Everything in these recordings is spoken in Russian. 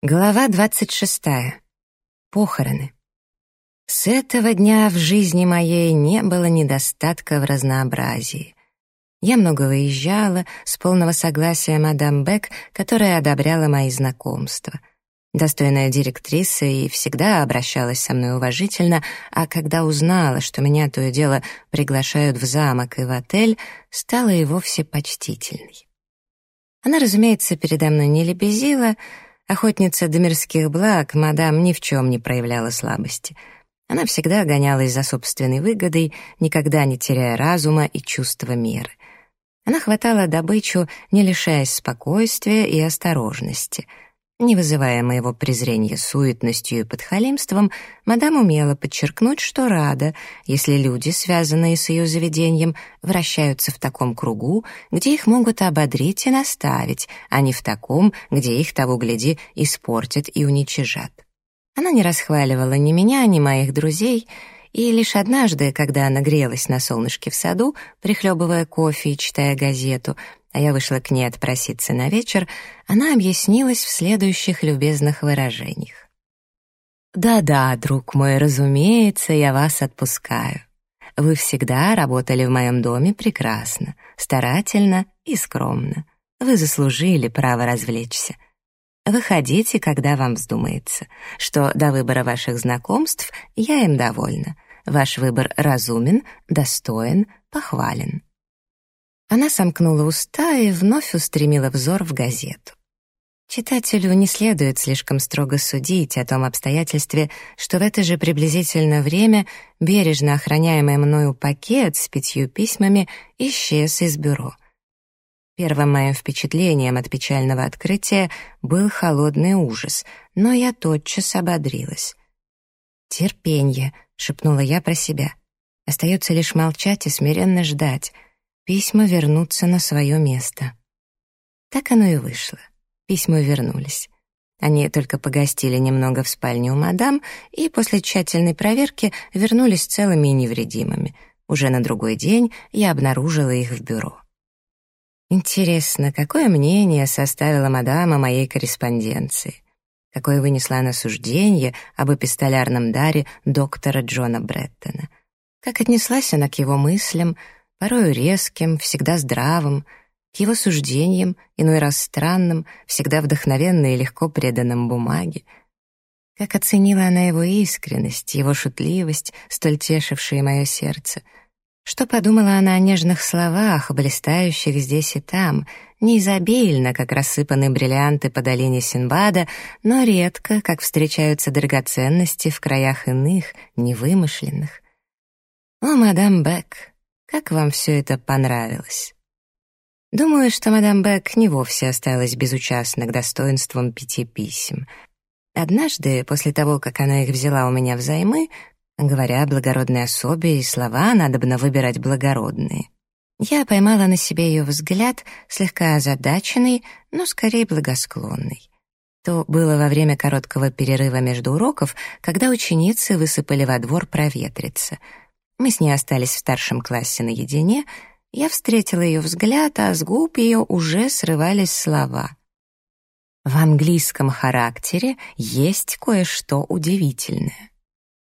Глава двадцать шестая. Похороны. С этого дня в жизни моей не было недостатка в разнообразии. Я много выезжала, с полного согласия мадам Бек, которая одобряла мои знакомства. Достойная директриса и всегда обращалась со мной уважительно, а когда узнала, что меня то и дело приглашают в замок и в отель, стала и вовсе почтительной. Она, разумеется, передо мной не лебезила, Охотница до мирских благ, мадам ни в чем не проявляла слабости. Она всегда гонялась за собственной выгодой, никогда не теряя разума и чувства меры. Она хватала добычу, не лишаясь спокойствия и осторожности — не вызывая моего презрения суетностью и подхалимством, мадам умела подчеркнуть, что рада, если люди, связанные с ее заведением, вращаются в таком кругу, где их могут ободрить и наставить, а не в таком, где их, того гляди, испортят и уничижат. Она не расхваливала ни меня, ни моих друзей, и лишь однажды, когда она грелась на солнышке в саду, прихлебывая кофе и читая газету, а я вышла к ней отпроситься на вечер, она объяснилась в следующих любезных выражениях. «Да-да, друг мой, разумеется, я вас отпускаю. Вы всегда работали в моем доме прекрасно, старательно и скромно. Вы заслужили право развлечься. Выходите, когда вам вздумается, что до выбора ваших знакомств я им довольна. Ваш выбор разумен, достоин, похвален. Она сомкнула уста и вновь устремила взор в газету. Читателю не следует слишком строго судить о том обстоятельстве, что в это же приблизительно время бережно охраняемый мною пакет с пятью письмами исчез из бюро. Первым моим впечатлением от печального открытия был холодный ужас, но я тотчас ободрилась. «Терпенье», — шепнула я про себя. «Остается лишь молчать и смиренно ждать», — Письма вернутся на свое место. Так оно и вышло. Письма вернулись. Они только погостили немного в спальне у мадам и после тщательной проверки вернулись целыми и невредимыми. Уже на другой день я обнаружила их в бюро. Интересно, какое мнение составила мадам о моей корреспонденции? Какое вынесла она суждение об эпистолярном даре доктора Джона Бреттона? Как отнеслась она к его мыслям, порою резким, всегда здравым, к его суждениям, иной раз странным, всегда вдохновенно и легко преданным бумаге. Как оценила она его искренность, его шутливость, столь тешившие мое сердце. Что подумала она о нежных словах, блистающих здесь и там, не изобильно, как рассыпаны бриллианты по долине Синбада, но редко, как встречаются драгоценности в краях иных, невымышленных. О, мадам Бек, как вам все это понравилось? Думаю, что мадам Бек не вовсе осталась безучастна к достоинствам пяти писем. Однажды, после того, как она их взяла у меня взаймы, говоря о благородной особе и слова, надобно выбирать благородные. Я поймала на себе ее взгляд, слегка озадаченный, но скорее благосклонный. То было во время короткого перерыва между уроков, когда ученицы высыпали во двор проветриться — мы с ней остались в старшем классе наедине. Я встретила ее взгляд, а с губ ее уже срывались слова. В английском характере есть кое-что удивительное.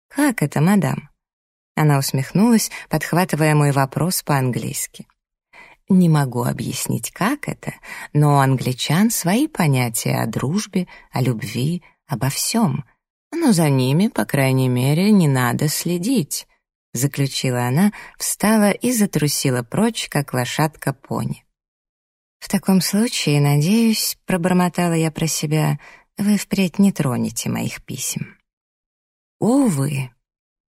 «Как это, мадам?» Она усмехнулась, подхватывая мой вопрос по-английски. Не могу объяснить, как это, но у англичан свои понятия о дружбе, о любви, обо всем. Но за ними, по крайней мере, не надо следить заключила она, встала и затрусила прочь, как лошадка пони. «В таком случае, надеюсь, — пробормотала я про себя, — вы впредь не тронете моих писем». Увы,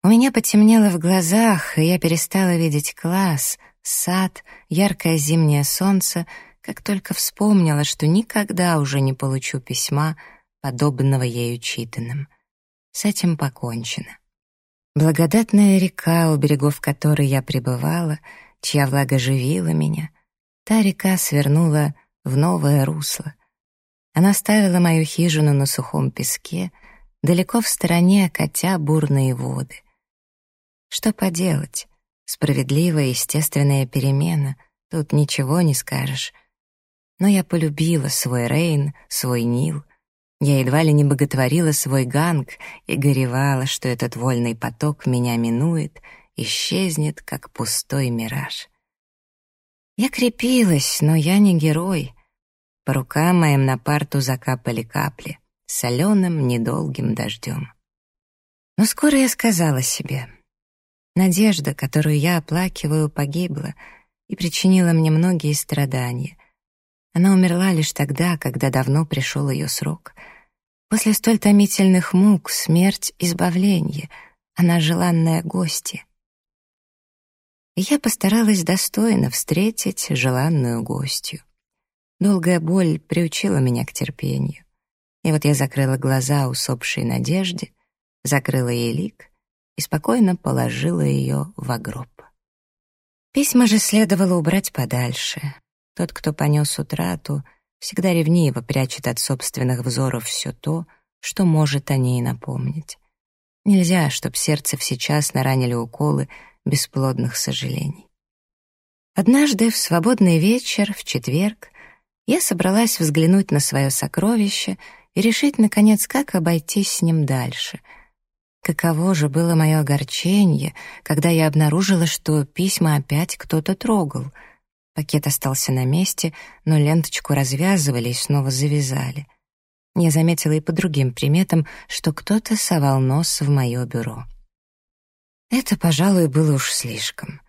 у меня потемнело в глазах, и я перестала видеть класс, сад, яркое зимнее солнце, как только вспомнила, что никогда уже не получу письма, подобного ею читанным. С этим покончено. Благодатная река, у берегов которой я пребывала, чья влага живила меня, та река свернула в новое русло. Она ставила мою хижину на сухом песке, далеко в стороне катя бурные воды. Что поделать? Справедливая естественная перемена, тут ничего не скажешь. Но я полюбила свой Рейн, свой Нил. Я едва ли не боготворила свой ганг и горевала, что этот вольный поток меня минует, исчезнет, как пустой мираж. Я крепилась, но я не герой. По рукам моим на парту закапали капли, соленым недолгим дождем. Но скоро я сказала себе, надежда, которую я оплакиваю, погибла и причинила мне многие страдания. Она умерла лишь тогда, когда давно пришел ее срок. После столь томительных мук смерть — избавление, она желанная гостья. И я постаралась достойно встретить желанную гостью. Долгая боль приучила меня к терпению. И вот я закрыла глаза усопшей надежде, закрыла ей лик и спокойно положила ее в гроб. Письма же следовало убрать подальше. Тот, кто понес утрату, всегда ревниво прячет от собственных взоров все то, что может о ней напомнить. Нельзя, чтоб сердце всечасно ранили уколы бесплодных сожалений. Однажды в свободный вечер, в четверг, я собралась взглянуть на свое сокровище и решить, наконец, как обойтись с ним дальше. Каково же было мое огорчение, когда я обнаружила, что письма опять кто-то трогал. Пакет остался на месте, но ленточку развязывали и снова завязали. Я заметила и по другим приметам, что кто-то совал нос в мое бюро. Это, пожалуй, было уж слишком.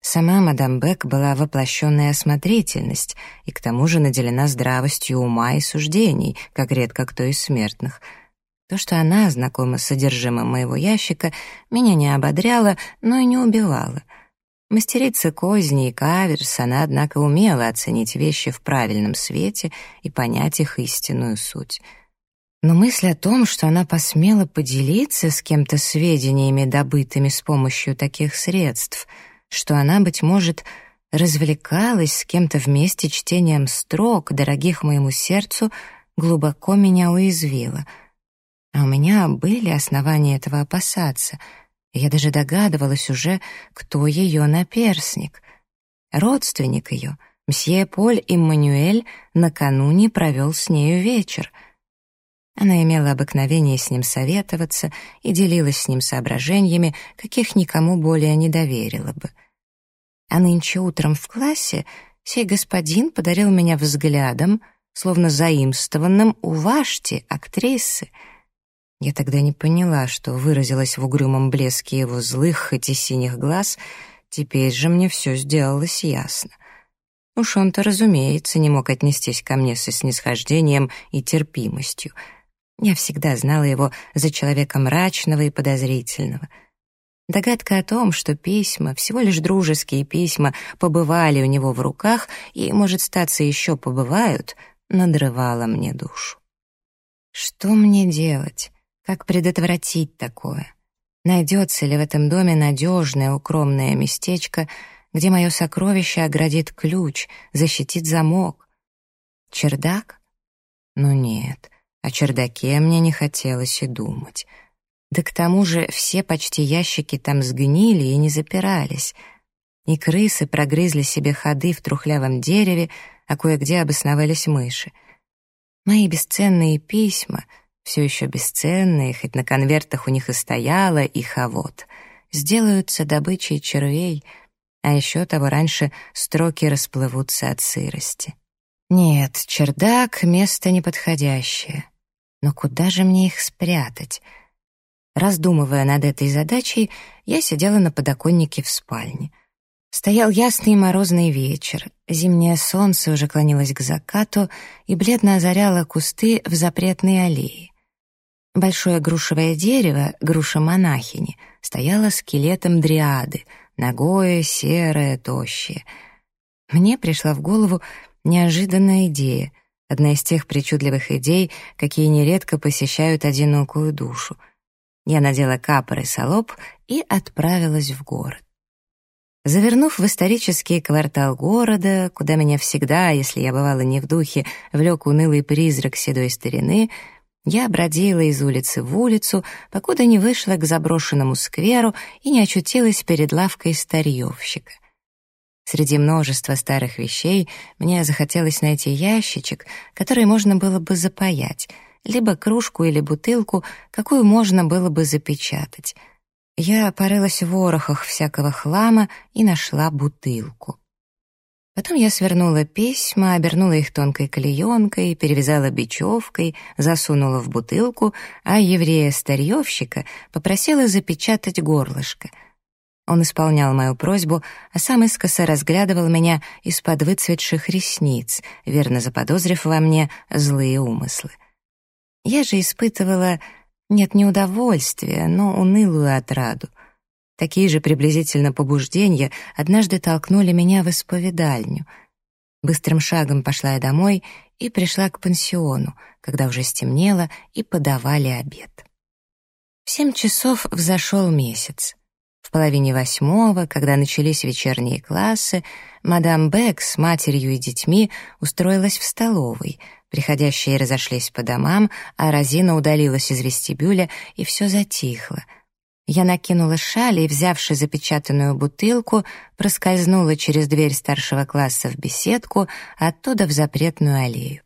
Сама мадам Бек была воплощенная осмотрительность и к тому же наделена здравостью ума и суждений, как редко кто из смертных. То, что она знакома с содержимым моего ящика, меня не ободряло, но и не убивало. Мастерица козни и каверс, она, однако, умела оценить вещи в правильном свете и понять их истинную суть — но мысль о том, что она посмела поделиться с кем-то сведениями, добытыми с помощью таких средств, что она, быть может, развлекалась с кем-то вместе чтением строк, дорогих моему сердцу, глубоко меня уязвила. А у меня были основания этого опасаться. Я даже догадывалась уже, кто ее наперсник. Родственник ее, мсье Поль Иммануэль, накануне провел с нею вечер — она имела обыкновение с ним советоваться и делилась с ним соображениями, каких никому более не доверила бы. А нынче утром в классе сей господин подарил меня взглядом, словно заимствованным у Вашти, актрисы. Я тогда не поняла, что выразилась в угрюмом блеске его злых, хоть и синих глаз, теперь же мне все сделалось ясно. Уж он-то, разумеется, не мог отнестись ко мне со снисхождением и терпимостью — я всегда знала его за человека мрачного и подозрительного. Догадка о том, что письма, всего лишь дружеские письма, побывали у него в руках и, может, статься еще побывают, надрывала мне душу. Что мне делать? Как предотвратить такое? Найдется ли в этом доме надежное укромное местечко, где мое сокровище оградит ключ, защитит замок? Чердак? Ну нет, о чердаке мне не хотелось и думать. Да к тому же все почти ящики там сгнили и не запирались. И крысы прогрызли себе ходы в трухлявом дереве, а кое-где обосновались мыши. Мои бесценные письма, все еще бесценные, хоть на конвертах у них и стояло их а вот, сделаются добычей червей, а еще того раньше строки расплывутся от сырости. Нет, чердак — место неподходящее. Но куда же мне их спрятать? Раздумывая над этой задачей, я сидела на подоконнике в спальне. Стоял ясный морозный вечер, зимнее солнце уже клонилось к закату и бледно озаряло кусты в запретной аллее. Большое грушевое дерево, груша монахини, стояло скелетом дриады, ногое, серое, тощее. Мне пришла в голову неожиданная идея — Одна из тех причудливых идей, какие нередко посещают одинокую душу. Я надела капор и салоп и отправилась в город. Завернув в исторический квартал города, куда меня всегда, если я бывала не в духе, влек унылый призрак седой старины, я бродила из улицы в улицу, покуда не вышла к заброшенному скверу и не очутилась перед лавкой старьевщика — Среди множества старых вещей мне захотелось найти ящичек, который можно было бы запаять, либо кружку или бутылку, какую можно было бы запечатать. Я порылась в ворохах всякого хлама и нашла бутылку. Потом я свернула письма, обернула их тонкой клеенкой, перевязала бечевкой, засунула в бутылку, а еврея-старьевщика попросила запечатать горлышко. Он исполнял мою просьбу, а сам искоса разглядывал меня из-под выцветших ресниц, верно заподозрив во мне злые умыслы. Я же испытывала, нет, не удовольствие, но унылую отраду. Такие же приблизительно побуждения однажды толкнули меня в исповедальню. Быстрым шагом пошла я домой и пришла к пансиону, когда уже стемнело и подавали обед. В семь часов взошел месяц. В половине восьмого, когда начались вечерние классы, мадам Бек с матерью и детьми устроилась в столовой. Приходящие разошлись по домам, а Розина удалилась из вестибюля, и все затихло — я накинула шаль и, взявши запечатанную бутылку, проскользнула через дверь старшего класса в беседку, оттуда в запретную аллею.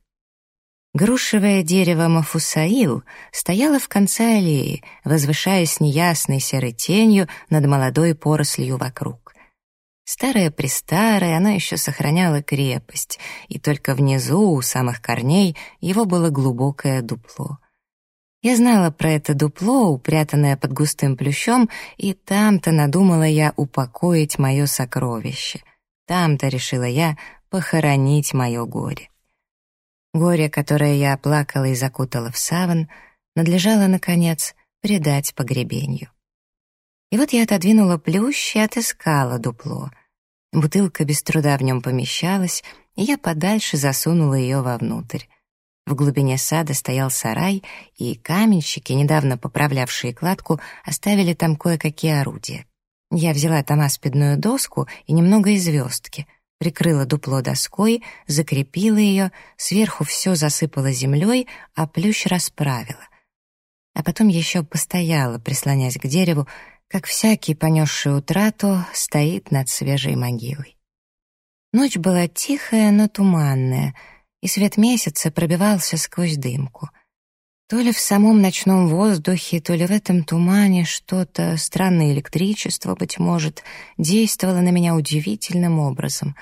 Грушевое дерево Мафусаил стояло в конце аллеи, возвышаясь неясной серой тенью над молодой порослью вокруг. Старое-престарое, оно еще сохраняло крепость, и только внизу, у самых корней, его было глубокое дупло — я знала про это дупло, упрятанное под густым плющом, и там-то надумала я упокоить мое сокровище. Там-то решила я похоронить мое горе. Горе, которое я оплакала и закутала в саван, надлежало, наконец, предать погребению. И вот я отодвинула плющ и отыскала дупло. Бутылка без труда в нем помещалась, и я подальше засунула ее вовнутрь. В глубине сада стоял сарай, и каменщики, недавно поправлявшие кладку, оставили там кое-какие орудия. Я взяла там аспидную доску и немного известки, прикрыла дупло доской, закрепила ее, сверху все засыпала землей, а плющ расправила. А потом еще постояла, прислонясь к дереву, как всякий, понесший утрату, стоит над свежей могилой. Ночь была тихая, но туманная — и свет месяца пробивался сквозь дымку. То ли в самом ночном воздухе, то ли в этом тумане что-то, странное электричество, быть может, действовало на меня удивительным образом.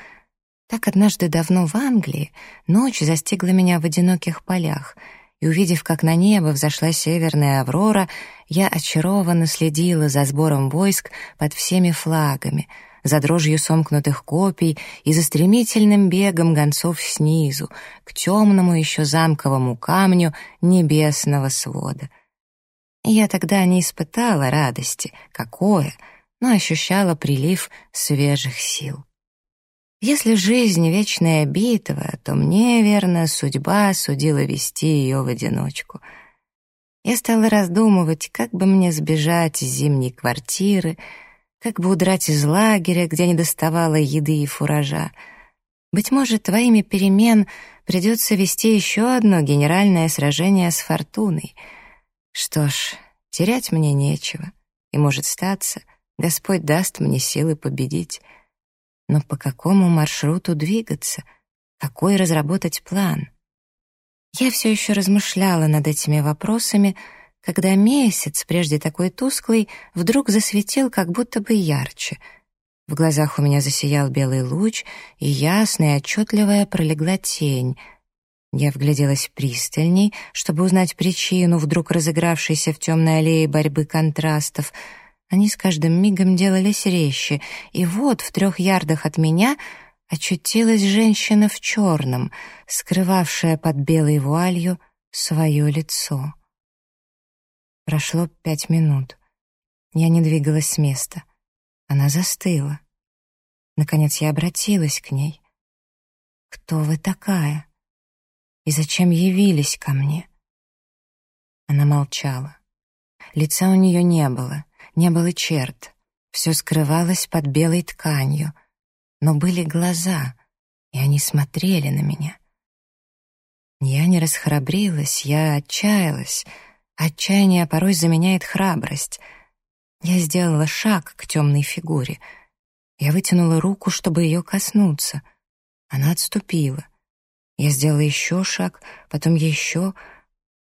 Так однажды давно в Англии ночь застигла меня в одиноких полях, и, увидев, как на небо взошла северная аврора, я очарованно следила за сбором войск под всеми флагами — за дрожью сомкнутых копий и за стремительным бегом гонцов снизу, к темному еще замковому камню небесного свода. Я тогда не испытала радости, какое, но ощущала прилив свежих сил. Если жизнь — вечная битва, то мне, верно, судьба судила вести ее в одиночку. Я стала раздумывать, как бы мне сбежать из зимней квартиры, как бы удрать из лагеря, где не доставало еды и фуража. Быть может, во имя перемен придется вести еще одно генеральное сражение с Фортуной. Что ж, терять мне нечего, и, может статься, Господь даст мне силы победить. Но по какому маршруту двигаться? Какой разработать план? Я все еще размышляла над этими вопросами, когда месяц, прежде такой тусклый, вдруг засветил как будто бы ярче. В глазах у меня засиял белый луч, и ясная, отчетливая пролегла тень. Я вгляделась пристальней, чтобы узнать причину вдруг разыгравшейся в темной аллее борьбы контрастов. Они с каждым мигом делались резче, и вот в трех ярдах от меня очутилась женщина в черном, скрывавшая под белой вуалью свое лицо. Прошло пять минут. Я не двигалась с места. Она застыла. Наконец я обратилась к ней. «Кто вы такая? И зачем явились ко мне?» Она молчала. Лица у нее не было, не было черт. Все скрывалось под белой тканью. Но были глаза, и они смотрели на меня. Я не расхрабрилась, я отчаялась — Отчаяние порой заменяет храбрость. Я сделала шаг к темной фигуре. Я вытянула руку, чтобы ее коснуться. Она отступила. Я сделала еще шаг, потом еще.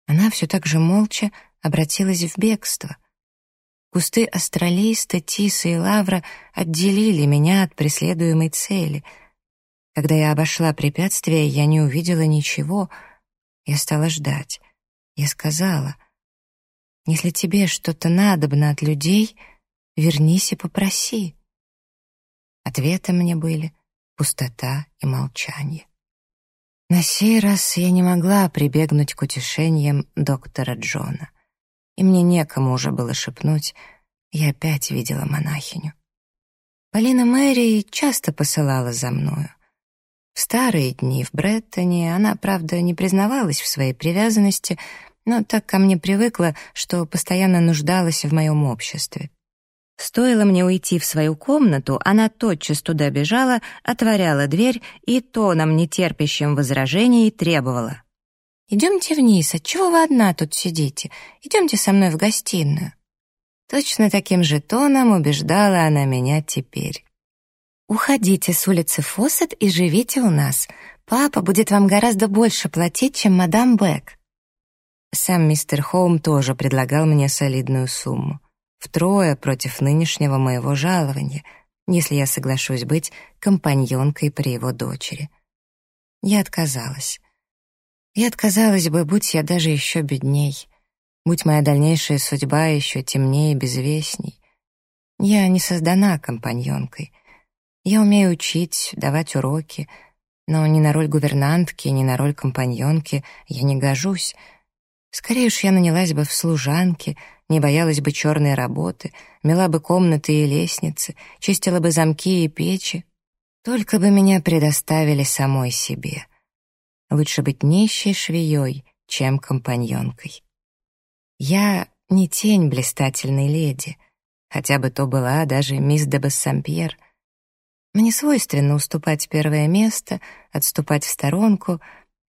Она все так же молча обратилась в бегство. Кусты астролиста, тиса и лавра отделили меня от преследуемой цели. Когда я обошла препятствие, я не увидела ничего. Я стала ждать. Я сказала, «Если тебе что-то надобно от людей, вернись и попроси». Ответы мне были пустота и молчание. На сей раз я не могла прибегнуть к утешениям доктора Джона, и мне некому уже было шепнуть, я опять видела монахиню. Полина Мэри часто посылала за мною. В старые дни в Бреттоне она, правда, не признавалась в своей привязанности, но так ко мне привыкла, что постоянно нуждалась в моем обществе. Стоило мне уйти в свою комнату, она тотчас туда бежала, отворяла дверь и тоном, нетерпящим возражений, требовала. «Идемте вниз, отчего вы одна тут сидите? Идемте со мной в гостиную». Точно таким же тоном убеждала она меня теперь. «Уходите с улицы Фоссет и живите у нас. Папа будет вам гораздо больше платить, чем мадам Бек». Сам мистер Хоум тоже предлагал мне солидную сумму втрое против нынешнего моего жалования, если я соглашусь быть компаньонкой при его дочери. Я отказалась. Я отказалась бы, будь я даже еще бедней, будь моя дальнейшая судьба еще темнее и безвестней. Я не создана компаньонкой. Я умею учить, давать уроки, но ни на роль гувернантки, ни на роль компаньонки я не гожусь. Скорее уж я нанялась бы в служанки — не боялась бы черной работы, мела бы комнаты и лестницы, чистила бы замки и печи. Только бы меня предоставили самой себе. Лучше быть нищей швеей, чем компаньонкой. Я не тень блистательной леди, хотя бы то была даже мисс де Бассампьер. Мне свойственно уступать первое место, отступать в сторонку,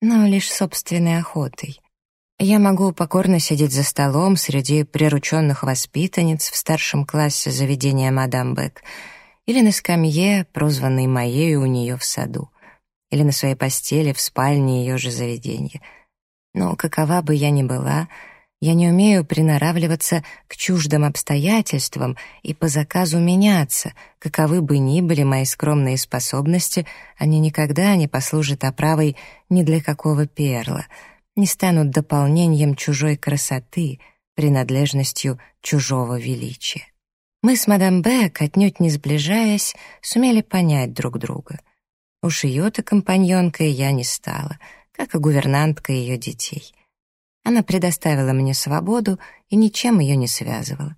но лишь собственной охотой. Я могу покорно сидеть за столом среди прирученных воспитанниц в старшем классе заведения мадам Бек или на скамье, прозванной моей у нее в саду, или на своей постели в спальне ее же заведения. Но какова бы я ни была, я не умею приноравливаться к чуждым обстоятельствам и по заказу меняться, каковы бы ни были мои скромные способности, они никогда не послужат оправой ни для какого перла — не станут дополнением чужой красоты, принадлежностью чужого величия. Мы с мадам Бек, отнюдь не сближаясь, сумели понять друг друга. Уж ее-то компаньонкой я не стала, как и гувернантка ее детей. Она предоставила мне свободу и ничем ее не связывала.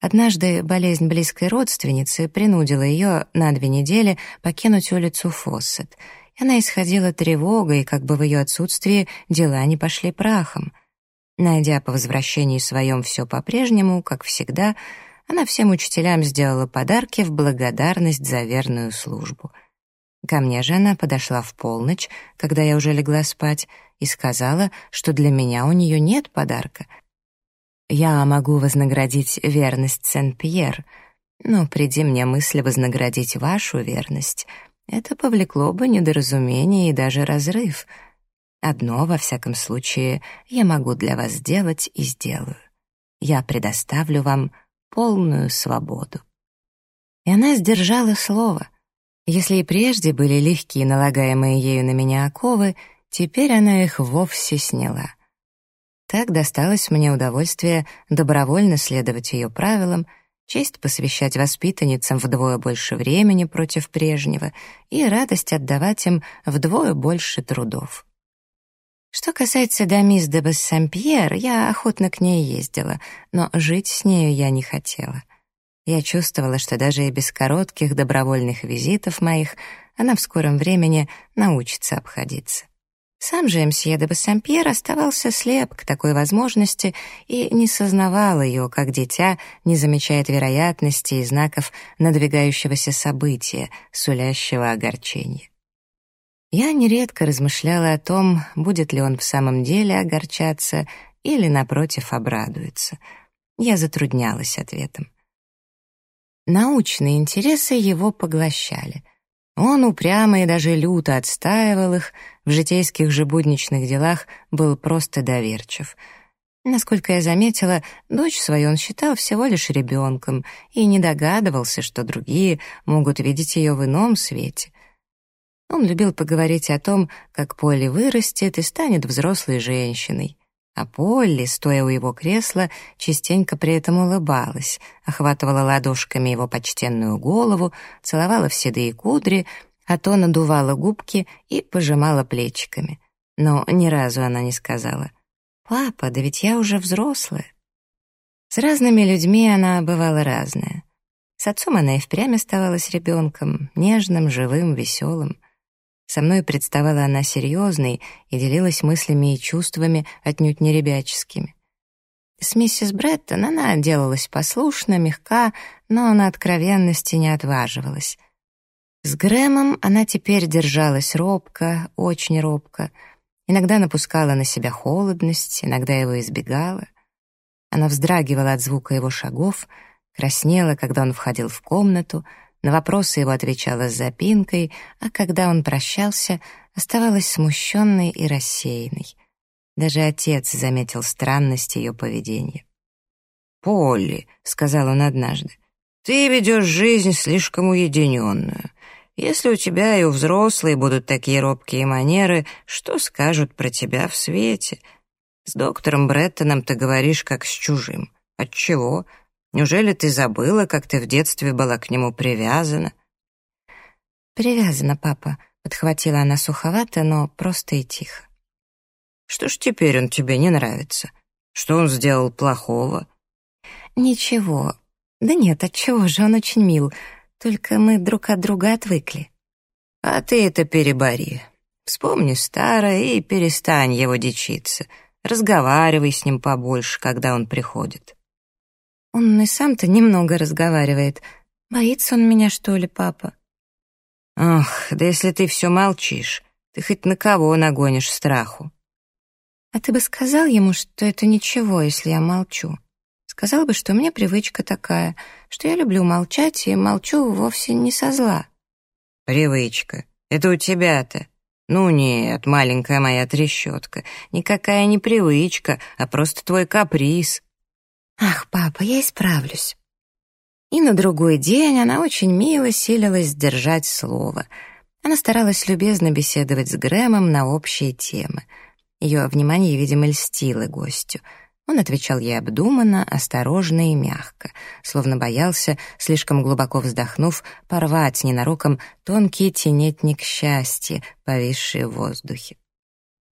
Однажды болезнь близкой родственницы принудила ее на две недели покинуть улицу Фоссет — она исходила тревогой, как бы в ее отсутствии дела не пошли прахом. Найдя по возвращении своем все по-прежнему, как всегда, она всем учителям сделала подарки в благодарность за верную службу. Ко мне же она подошла в полночь, когда я уже легла спать, и сказала, что для меня у нее нет подарка. Я могу вознаградить верность Сен-Пьер, но приди мне мысль вознаградить вашу верность — это повлекло бы недоразумение и даже разрыв. Одно, во всяком случае, я могу для вас сделать и сделаю. Я предоставлю вам полную свободу. И она сдержала слово. Если и прежде были легкие налагаемые ею на меня оковы, теперь она их вовсе сняла. Так досталось мне удовольствие добровольно следовать ее правилам — честь посвящать воспитанницам вдвое больше времени против прежнего и радость отдавать им вдвое больше трудов. Что касается дамис де Бассампьер, я охотно к ней ездила, но жить с нею я не хотела. Я чувствовала, что даже и без коротких добровольных визитов моих она в скором времени научится обходиться. Сам же мсье де Бассампьер оставался слеп к такой возможности и не сознавал ее, как дитя не замечает вероятности и знаков надвигающегося события, сулящего огорчения. Я нередко размышляла о том, будет ли он в самом деле огорчаться или, напротив, обрадуется. Я затруднялась ответом. Научные интересы его поглощали. Он упрямо и даже люто отстаивал их, в житейских же будничных делах был просто доверчив. Насколько я заметила, дочь свою он считал всего лишь ребенком и не догадывался, что другие могут видеть ее в ином свете. Он любил поговорить о том, как Полли вырастет и станет взрослой женщиной. А Полли, стоя у его кресла, частенько при этом улыбалась, охватывала ладошками его почтенную голову, целовала в седые кудри, а то надувала губки и пожимала плечиками. Но ни разу она не сказала «Папа, да ведь я уже взрослая». С разными людьми она бывала разная. С отцом она и впрямь оставалась ребенком, нежным, живым, веселым. Со мной представала она серьезной и делилась мыслями и чувствами отнюдь не ребяческими. С миссис Бреттон она делалась послушна, мягка, но на откровенности не отваживалась. С Грэмом она теперь держалась робко, очень робко. Иногда напускала на себя холодность, иногда его избегала. Она вздрагивала от звука его шагов, краснела, когда он входил в комнату — на вопросы его отвечала с запинкой, а когда он прощался, оставалась смущенной и рассеянной. Даже отец заметил странность ее поведения. «Полли», — сказал он однажды, — «ты ведешь жизнь слишком уединенную. Если у тебя и у взрослых будут такие робкие манеры, что скажут про тебя в свете? С доктором Бреттоном ты говоришь как с чужим. Отчего? Неужели ты забыла, как ты в детстве была к нему привязана?» «Привязана, папа», — подхватила она суховато, но просто и тихо. «Что ж теперь он тебе не нравится? Что он сделал плохого?» «Ничего. Да нет, отчего же, он очень мил. Только мы друг от друга отвыкли». «А ты это перебори. Вспомни старое и перестань его дичиться. Разговаривай с ним побольше, когда он приходит». Он и сам-то немного разговаривает. Боится он меня, что ли, папа? Ах, да если ты все молчишь, ты хоть на кого нагонишь страху? А ты бы сказал ему, что это ничего, если я молчу. Сказал бы, что у меня привычка такая, что я люблю молчать и молчу вовсе не со зла. Привычка. Это у тебя-то. Ну нет, маленькая моя трещотка. Никакая не привычка, а просто твой каприз. «Ах, папа, я исправлюсь». И на другой день она очень мило силилась сдержать слово. Она старалась любезно беседовать с Грэмом на общие темы. Ее внимание, видимо, льстило гостю. Он отвечал ей обдуманно, осторожно и мягко, словно боялся, слишком глубоко вздохнув, порвать ненароком тонкий тенетник счастья, повисший в воздухе.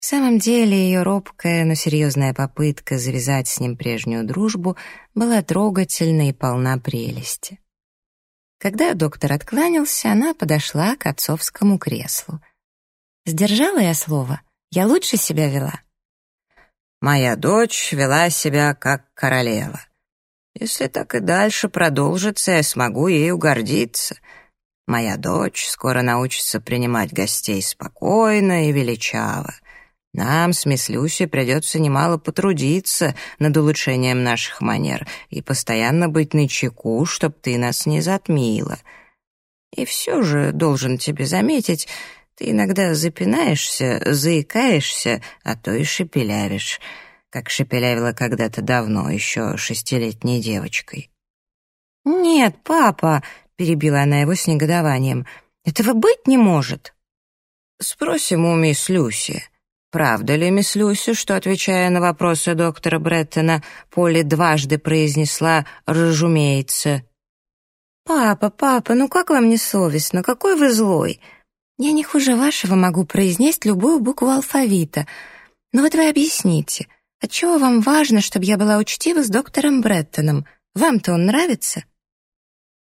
В самом деле ее робкая, но серьезная попытка завязать с ним прежнюю дружбу была трогательна и полна прелести. Когда доктор откланялся, она подошла к отцовскому креслу. «Сдержала я слово? Я лучше себя вела?» «Моя дочь вела себя как королева. Если так и дальше продолжится, я смогу ею гордиться. Моя дочь скоро научится принимать гостей спокойно и величаво. Нам с мисс Люси придется немало потрудиться над улучшением наших манер и постоянно быть начеку, чтоб ты нас не затмила. И все же, должен тебе заметить, ты иногда запинаешься, заикаешься, а то и шепелявишь, как шепелявила когда-то давно, еще шестилетней девочкой. «Нет, папа», — перебила она его с негодованием, — «этого быть не может». «Спросим у мисс Люси». Правда ли, мисс Люси, что, отвечая на вопросы доктора Бреттона, Полли дважды произнесла «разумеется»? «Папа, папа, ну как вам не совестно? Какой вы злой? Я не хуже вашего могу произнести любую букву алфавита. Но вот вы объясните, отчего вам важно, чтобы я была учтива с доктором Бреттоном? Вам-то он нравится?»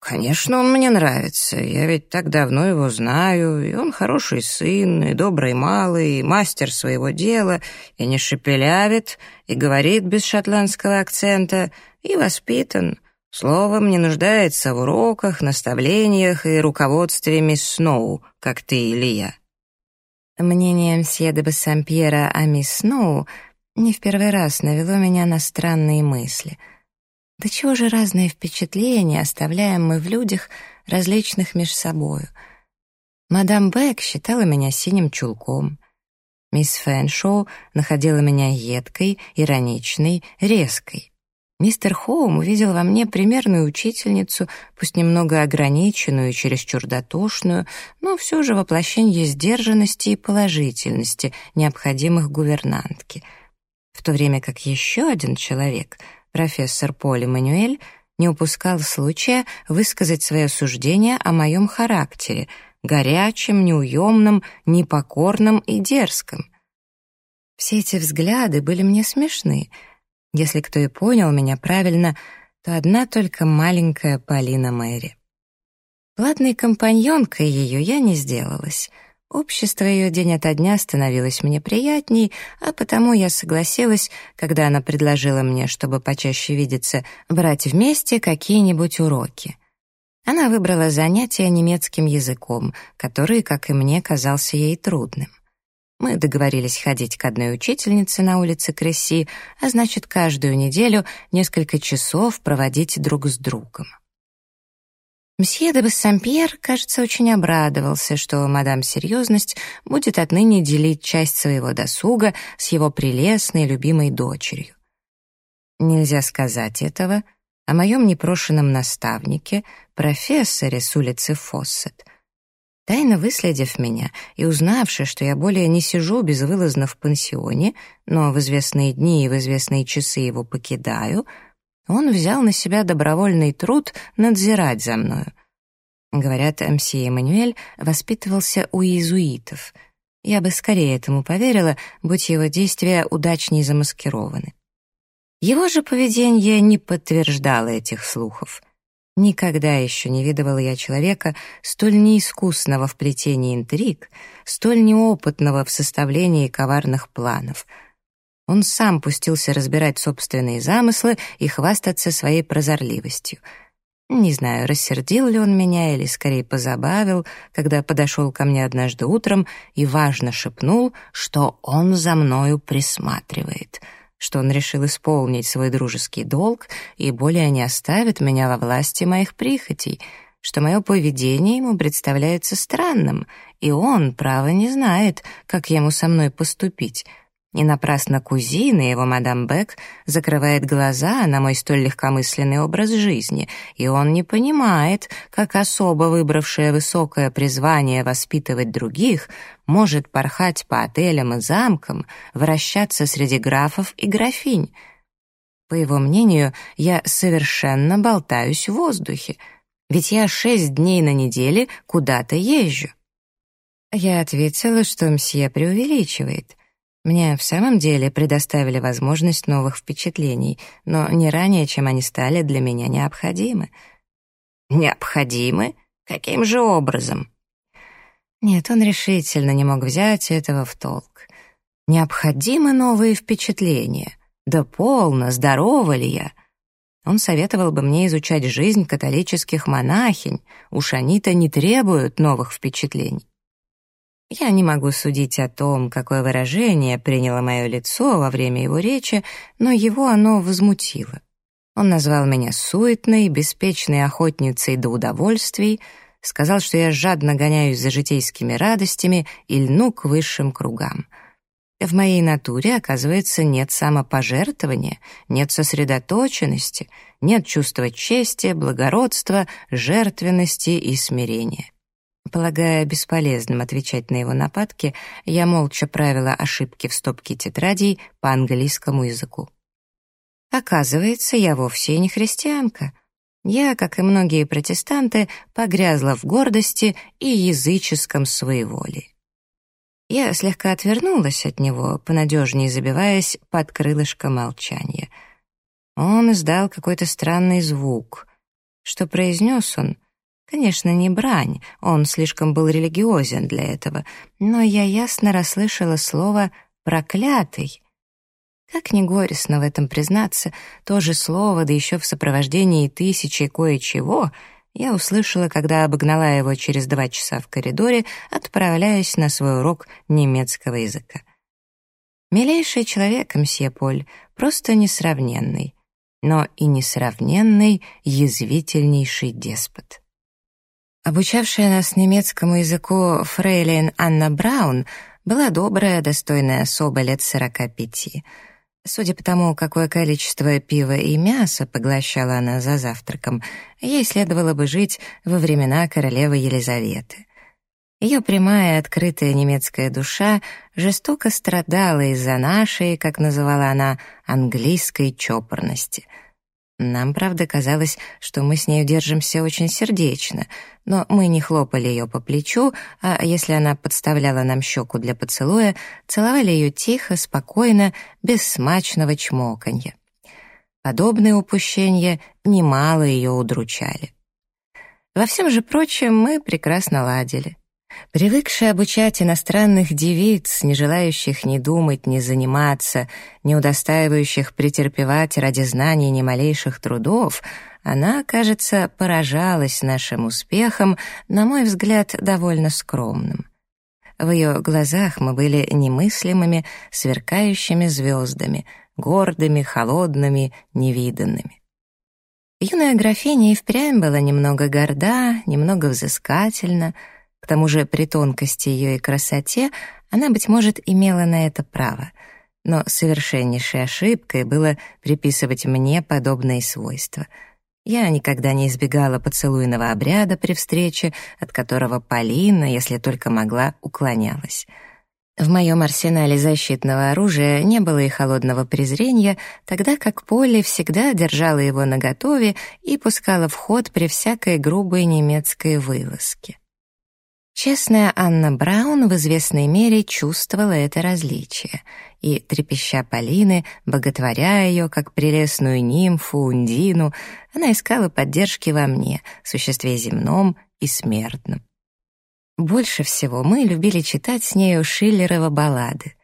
«Конечно, он мне нравится. Я ведь так давно его знаю, и он хороший сын, и добрый малый, и мастер своего дела, и не шепелявит, и говорит без шотландского акцента, и воспитан. Словом, не нуждается в уроках, наставлениях и руководстве мисс Сноу, как ты или я». Мнение мсье де Бассампьера о мисс Сноу не в первый раз навело меня на странные мысли — да чего же разные впечатления оставляем мы в людях, различных меж собою. Мадам Бек считала меня синим чулком. Мисс Фэншоу находила меня едкой, ироничной, резкой. Мистер Хоум увидел во мне примерную учительницу, пусть немного ограниченную и чересчур дотошную, но все же воплощение сдержанности и положительности, необходимых гувернантке. В то время как еще один человек, профессор Поль Эммануэль, не упускал случая высказать свое суждение о моем характере, горячем, неуемном, непокорном и дерзком. Все эти взгляды были мне смешны — если кто и понял меня правильно, то одна только маленькая Полина Мэри. Платной компаньонкой ее я не сделалась. Общество ее день ото дня становилось мне приятней, а потому я согласилась, когда она предложила мне, чтобы почаще видеться, брать вместе какие-нибудь уроки. Она выбрала занятия немецким языком, который, как и мне, казался ей трудным. Мы договорились ходить к одной учительнице на улице Кресси, а значит, каждую неделю несколько часов проводить друг с другом. Мсье де Бассампьер, кажется, очень обрадовался, что мадам Серьезность будет отныне делить часть своего досуга с его прелестной любимой дочерью. Нельзя сказать этого о моем непрошенном наставнике, профессоре с улицы Фоссет — Тайно выследив меня и узнавши, что я более не сижу безвылазно в пансионе, но в известные дни и в известные часы его покидаю, он взял на себя добровольный труд надзирать за мною. Говорят, МС Эммануэль воспитывался у иезуитов. Я бы скорее этому поверила, будь его действия удачнее замаскированы. Его же поведение не подтверждало этих слухов. Никогда еще не видывала я человека столь неискусного в плетении интриг, столь неопытного в составлении коварных планов. Он сам пустился разбирать собственные замыслы и хвастаться своей прозорливостью. Не знаю, рассердил ли он меня или скорее позабавил, когда подошел ко мне однажды утром и важно шепнул, что он за мною присматривает — что он решил исполнить свой дружеский долг и более не оставит меня во власти моих прихотей, что мое поведение ему представляется странным, и он, право, не знает, как ему со мной поступить, и напрасно кузина его, мадам Бек, закрывает глаза на мой столь легкомысленный образ жизни, и он не понимает, как особо выбравшая высокое призвание воспитывать других может порхать по отелям и замкам, вращаться среди графов и графинь. По его мнению, я совершенно болтаюсь в воздухе, ведь я шесть дней на неделе куда-то езжу. Я ответила, что мсье преувеличивает — мне в самом деле предоставили возможность новых впечатлений, но не ранее, чем они стали для меня необходимы. Необходимы? Каким же образом? Нет, он решительно не мог взять этого в толк. Необходимы новые впечатления. Да полно, здорова ли я? Он советовал бы мне изучать жизнь католических монахинь, уж они-то не требуют новых впечатлений. Я не могу судить о том, какое выражение приняло мое лицо во время его речи, но его оно возмутило. Он назвал меня суетной, беспечной охотницей до удовольствий, сказал, что я жадно гоняюсь за житейскими радостями и льну к высшим кругам. В моей натуре, оказывается, нет самопожертвования, нет сосредоточенности, нет чувства чести, благородства, жертвенности и смирения. Полагая бесполезным отвечать на его нападки, я молча правила ошибки в стопке тетрадей по английскому языку. Оказывается, я вовсе не христианка. Я, как и многие протестанты, погрязла в гордости и языческом своеволии. Я слегка отвернулась от него, понадежнее забиваясь под крылышко молчания. Он издал какой-то странный звук. Что произнес он, Конечно, не брань, он слишком был религиозен для этого, но я ясно расслышала слово «проклятый». Как ни горестно в этом признаться, то же слово, да еще в сопровождении тысячи кое-чего, я услышала, когда обогнала его через два часа в коридоре, отправляясь на свой урок немецкого языка. Милейший человек, мсье Поль, просто несравненный, но и несравненный, язвительнейший деспот. Обучавшая нас немецкому языку фрейлин Анна Браун была добрая, достойная особа лет сорока пяти. Судя по тому, какое количество пива и мяса поглощала она за завтраком, ей следовало бы жить во времена королевы Елизаветы. Ее прямая открытая немецкая душа жестоко страдала из-за нашей, как называла она, английской чопорности — нам, правда, казалось, что мы с ней держимся очень сердечно, но мы не хлопали ее по плечу, а если она подставляла нам щеку для поцелуя, целовали ее тихо, спокойно, без смачного чмоканья. Подобные упущения немало ее удручали. Во всем же прочем мы прекрасно ладили. Привыкший обучать иностранных девиц, не желающих ни думать, ни заниматься, не удостаивающих претерпевать ради знаний ни малейших трудов, она, кажется, поражалась нашим успехом, на мой взгляд, довольно скромным. В ее глазах мы были немыслимыми, сверкающими звездами, гордыми, холодными, невиданными. Юная графиня и впрямь была немного горда, немного взыскательна, к тому же при тонкости ее и красоте она, быть может, имела на это право. Но совершеннейшей ошибкой было приписывать мне подобные свойства. Я никогда не избегала поцелуйного обряда при встрече, от которого Полина, если только могла, уклонялась. В моем арсенале защитного оружия не было и холодного презрения, тогда как Полли всегда держала его наготове и пускала в ход при всякой грубой немецкой вылазке. Честная Анна Браун в известной мере чувствовала это различие, и, трепеща Полины, боготворя ее, как прелестную нимфу, Ундину, она искала поддержки во мне, существе земном и смертном. Больше всего мы любили читать с нею Шиллерова баллады.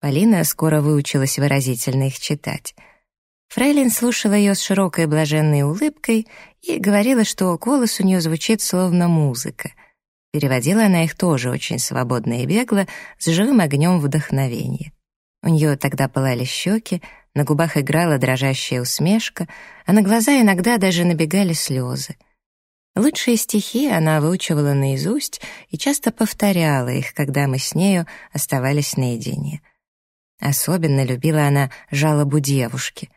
Полина скоро выучилась выразительно их читать. Фрейлин слушала ее с широкой блаженной улыбкой и говорила, что голос у нее звучит словно музыка — Переводила она их тоже очень свободно и бегло, с живым огнем вдохновения. У нее тогда пылали щеки, на губах играла дрожащая усмешка, а на глаза иногда даже набегали слезы. Лучшие стихи она выучивала наизусть и часто повторяла их, когда мы с нею оставались наедине. Особенно любила она жалобу девушки.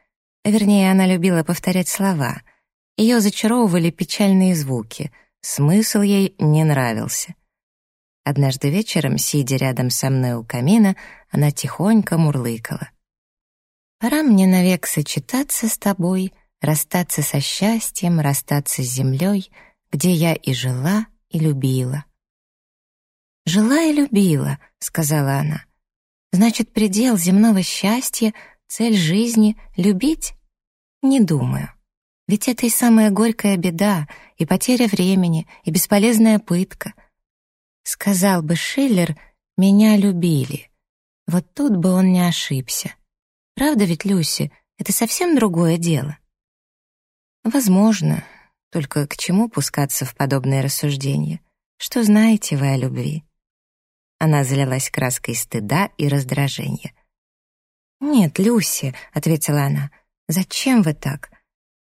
Вернее, она любила повторять слова. Ее зачаровывали печальные звуки — Смысл ей не нравился. Однажды вечером, сидя рядом со мной у камина, она тихонько мурлыкала. «Пора мне навек сочетаться с тобой, расстаться со счастьем, расстаться с землей, где я и жила, и любила». «Жила и любила», — сказала она. «Значит, предел земного счастья, цель жизни — любить? Не думаю. Ведь это и самая горькая беда, и потеря времени, и бесполезная пытка. Сказал бы Шиллер, меня любили. Вот тут бы он не ошибся. Правда ведь, Люси, это совсем другое дело. Возможно, только к чему пускаться в подобные рассуждения? Что знаете вы о любви? Она залилась краской стыда и раздражения. «Нет, Люси», — ответила она, — «зачем вы так?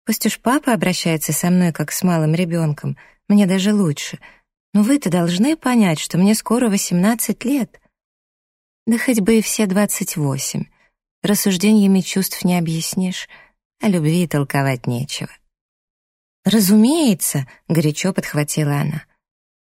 Пусть уж папа обращается со мной как с малым ребенком, мне даже лучше. Но вы-то должны понять, что мне скоро 18 лет. Да хоть бы и все 28. Рассуждениями чувств не объяснишь, а любви толковать нечего. «Разумеется», — горячо подхватила она.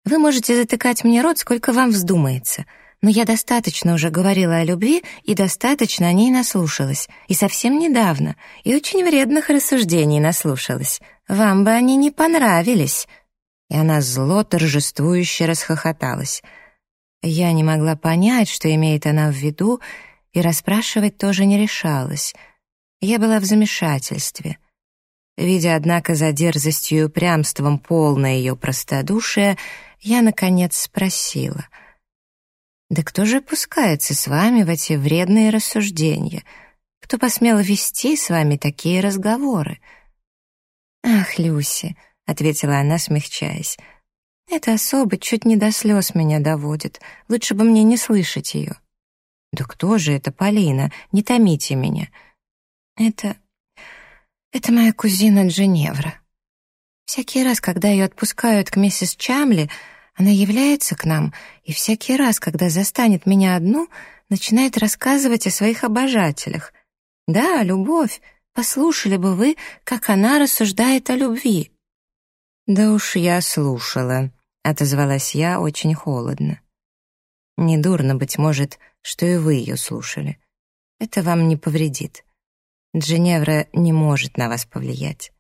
«Вы можете затыкать мне рот, сколько вам вздумается но я достаточно уже говорила о любви и достаточно о ней наслушалась. И совсем недавно, и очень вредных рассуждений наслушалась. Вам бы они не понравились». И она зло торжествующе расхохоталась. Я не могла понять, что имеет она в виду, и расспрашивать тоже не решалась. Я была в замешательстве. Видя, однако, за дерзостью и упрямством полное ее простодушие, я, наконец, спросила — да кто же пускается с вами в эти вредные рассуждения? Кто посмел вести с вами такие разговоры? Ах, Люси, ответила она, смягчаясь. Эта особа чуть не до слез меня доводит. Лучше бы мне не слышать ее. Да кто же это, Полина? Не томите меня. Это... это моя кузина Дженевра. Всякий раз, когда ее отпускают к миссис Чамли, она является к нам, и всякий раз, когда застанет меня одну, начинает рассказывать о своих обожателях. Да, любовь. Послушали бы вы, как она рассуждает о любви. Да уж я слушала, отозвалась я очень холодно. Недурно, быть может, что и вы ее слушали. Это вам не повредит. Дженевра не может на вас повлиять.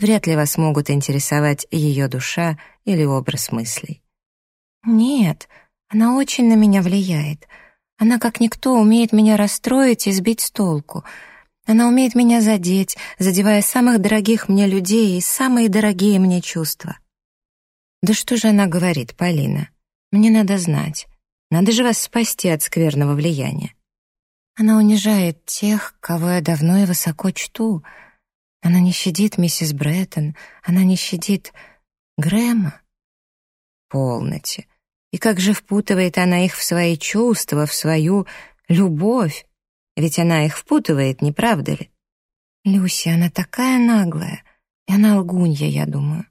Вряд ли вас могут интересовать ее душа или образ мыслей. Нет, она очень на меня влияет. Она, как никто, умеет меня расстроить и сбить с толку. Она умеет меня задеть, задевая самых дорогих мне людей и самые дорогие мне чувства. Да что же она говорит, Полина? Мне надо знать. Надо же вас спасти от скверного влияния. Она унижает тех, кого я давно и высоко чту. Она не щадит миссис Бреттон, она не щадит Грэма. Полноте. И как же впутывает она их в свои чувства, в свою любовь? Ведь она их впутывает, не правда ли? Люси, она такая наглая. И она лгунья, я думаю.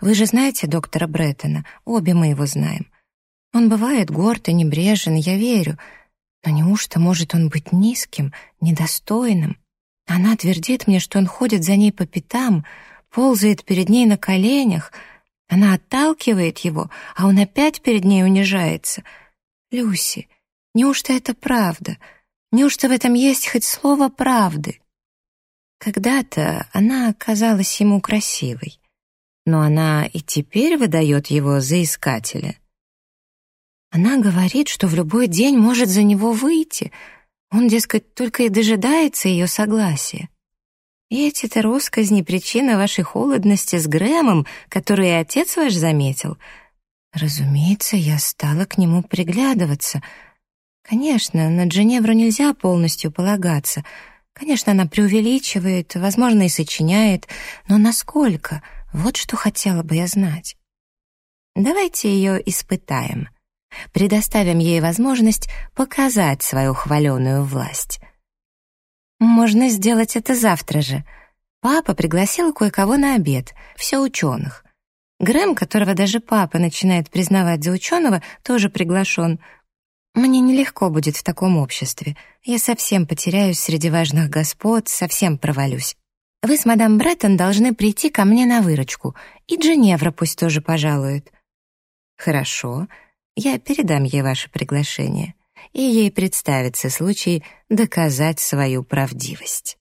Вы же знаете доктора Бреттона, обе мы его знаем. Он бывает горд и небрежен, я верю. Но неужто может он быть низким, недостойным? Она твердит мне, что он ходит за ней по пятам, ползает перед ней на коленях — она отталкивает его, а он опять перед ней унижается. Люси, неужто это правда? Неужто в этом есть хоть слово правды? Когда-то она казалась ему красивой, но она и теперь выдает его за искателя. Она говорит, что в любой день может за него выйти. Он, дескать, только и дожидается ее согласия. И эти-то росказни — причина вашей холодности с Грэмом, которую и отец ваш заметил. Разумеется, я стала к нему приглядываться. Конечно, на Дженевру нельзя полностью полагаться. Конечно, она преувеличивает, возможно, и сочиняет, но насколько? Вот что хотела бы я знать. Давайте ее испытаем. Предоставим ей возможность показать свою хваленую власть. Можно сделать это завтра же. Папа пригласил кое-кого на обед, все ученых. Грэм, которого даже папа начинает признавать за ученого, тоже приглашен. Мне нелегко будет в таком обществе. Я совсем потеряюсь среди важных господ, совсем провалюсь. Вы с мадам Бреттон должны прийти ко мне на выручку, и Дженевра пусть тоже пожалует. Хорошо, я передам ей ваше приглашение и ей представится случай доказать свою правдивость.